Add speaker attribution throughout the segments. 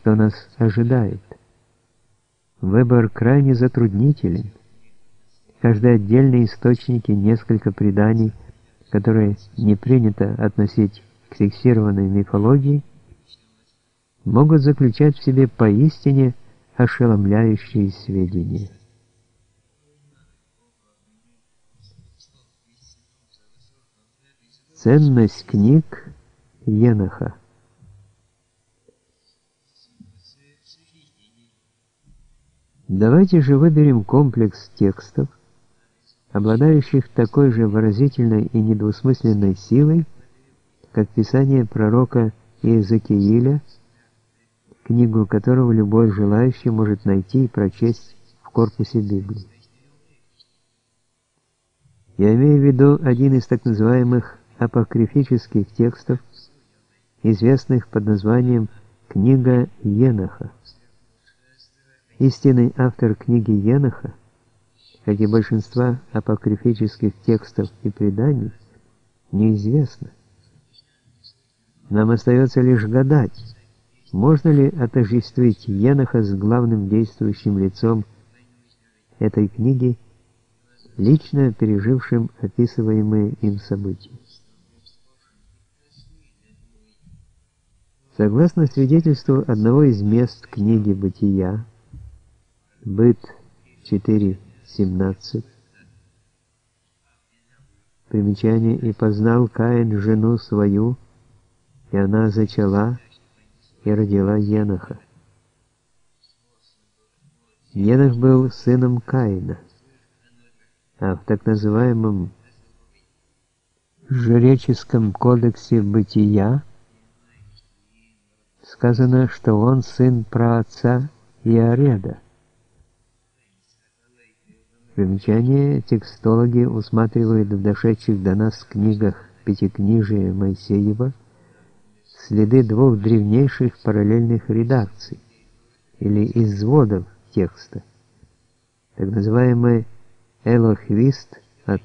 Speaker 1: что нас ожидает. Выбор крайне затруднителен. Каждый отдельный источник и несколько преданий, которые не принято относить к фиксированной мифологии, могут заключать в себе поистине ошеломляющие сведения. Ценность книг Еноха Давайте же выберем комплекс текстов, обладающих такой же выразительной и недвусмысленной силой, как писание пророка Иезекииля, книгу которого любой желающий может найти и прочесть в корпусе Библии. Я имею в виду один из так называемых апокрифических текстов, известных под названием «Книга Еноха». Истинный автор книги Еноха, как и большинства апокрифических текстов и преданий, неизвестно. Нам остается лишь гадать, можно ли отождествить Еноха с главным действующим лицом этой книги, лично пережившим описываемые им события. Согласно свидетельству одного из мест книги «Бытия», Быт 4.17. Примечание «И познал Каин жену свою, и она зачала и родила Еноха». Енох был сыном Каина, а в так называемом жреческом кодексе бытия сказано, что он сын праотца Иореда. Примечание. Текстологи усматривают в дошедших до нас книгах Пятикнижия Моисеева следы двух древнейших параллельных редакций или изводов текста, так называемый Элохвист от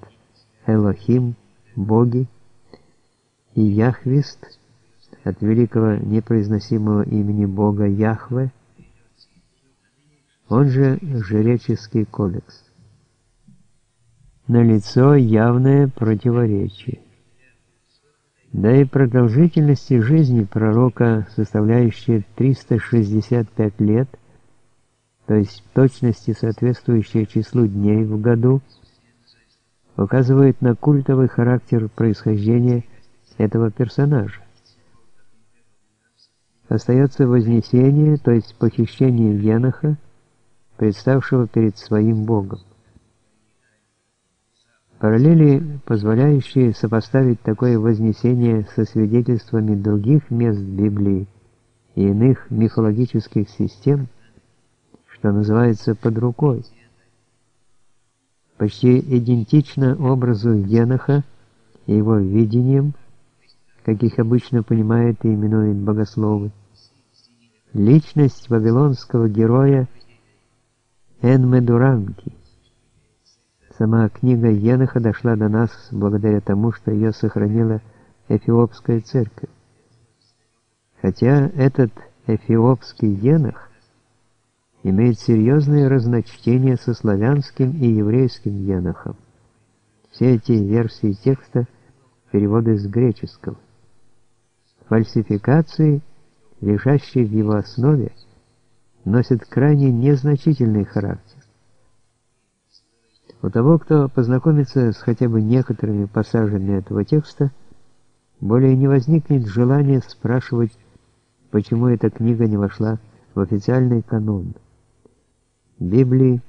Speaker 1: Элохим – боги, и Яхвист от великого непроизносимого имени Бога Яхве, он же Жреческий кодекс налицо явное противоречие. Да и продолжительности жизни пророка, составляющая 365 лет, то есть точности соответствующее числу дней в году, указывает на культовый характер происхождения этого персонажа. Остается вознесение, то есть похищение Еноха, представшего перед своим Богом. Параллели, позволяющие сопоставить такое вознесение со свидетельствами других мест Библии и иных мифологических систем, что называется под рукой. Почти идентично образу Еноха и его видением, как их обычно понимают и именуют богословы. Личность вавилонского героя Энмедуранки – Сама книга Еноха дошла до нас благодаря тому, что ее сохранила Эфиопская церковь. Хотя этот эфиопский Енох имеет серьезные разночтения со славянским и еврейским Енохом. Все эти версии текста – переводы с греческого. Фальсификации, лежащие в его основе, носят крайне незначительный характер. У того, кто познакомится с хотя бы некоторыми пассажами этого текста, более не возникнет желания спрашивать, почему эта книга не вошла в официальный канон Библии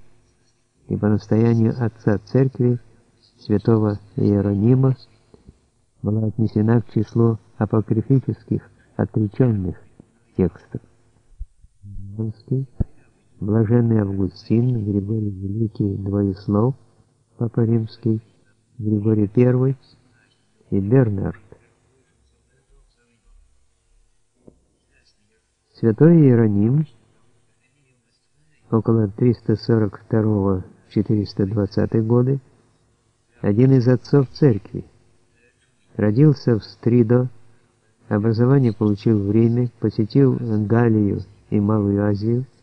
Speaker 1: и по настоянию отца церкви, святого Иеронима, была отнесена к числу апокрифических, отреченных текстов. Блаженный Августин, Григорий Великий, Двоеслов – Папа Римский, Григорий I и Бернард. Святой Иероним около 342-420 годы, один из отцов церкви, родился в Стридо, образование получил в Риме, посетил Галлию и Малую Азию –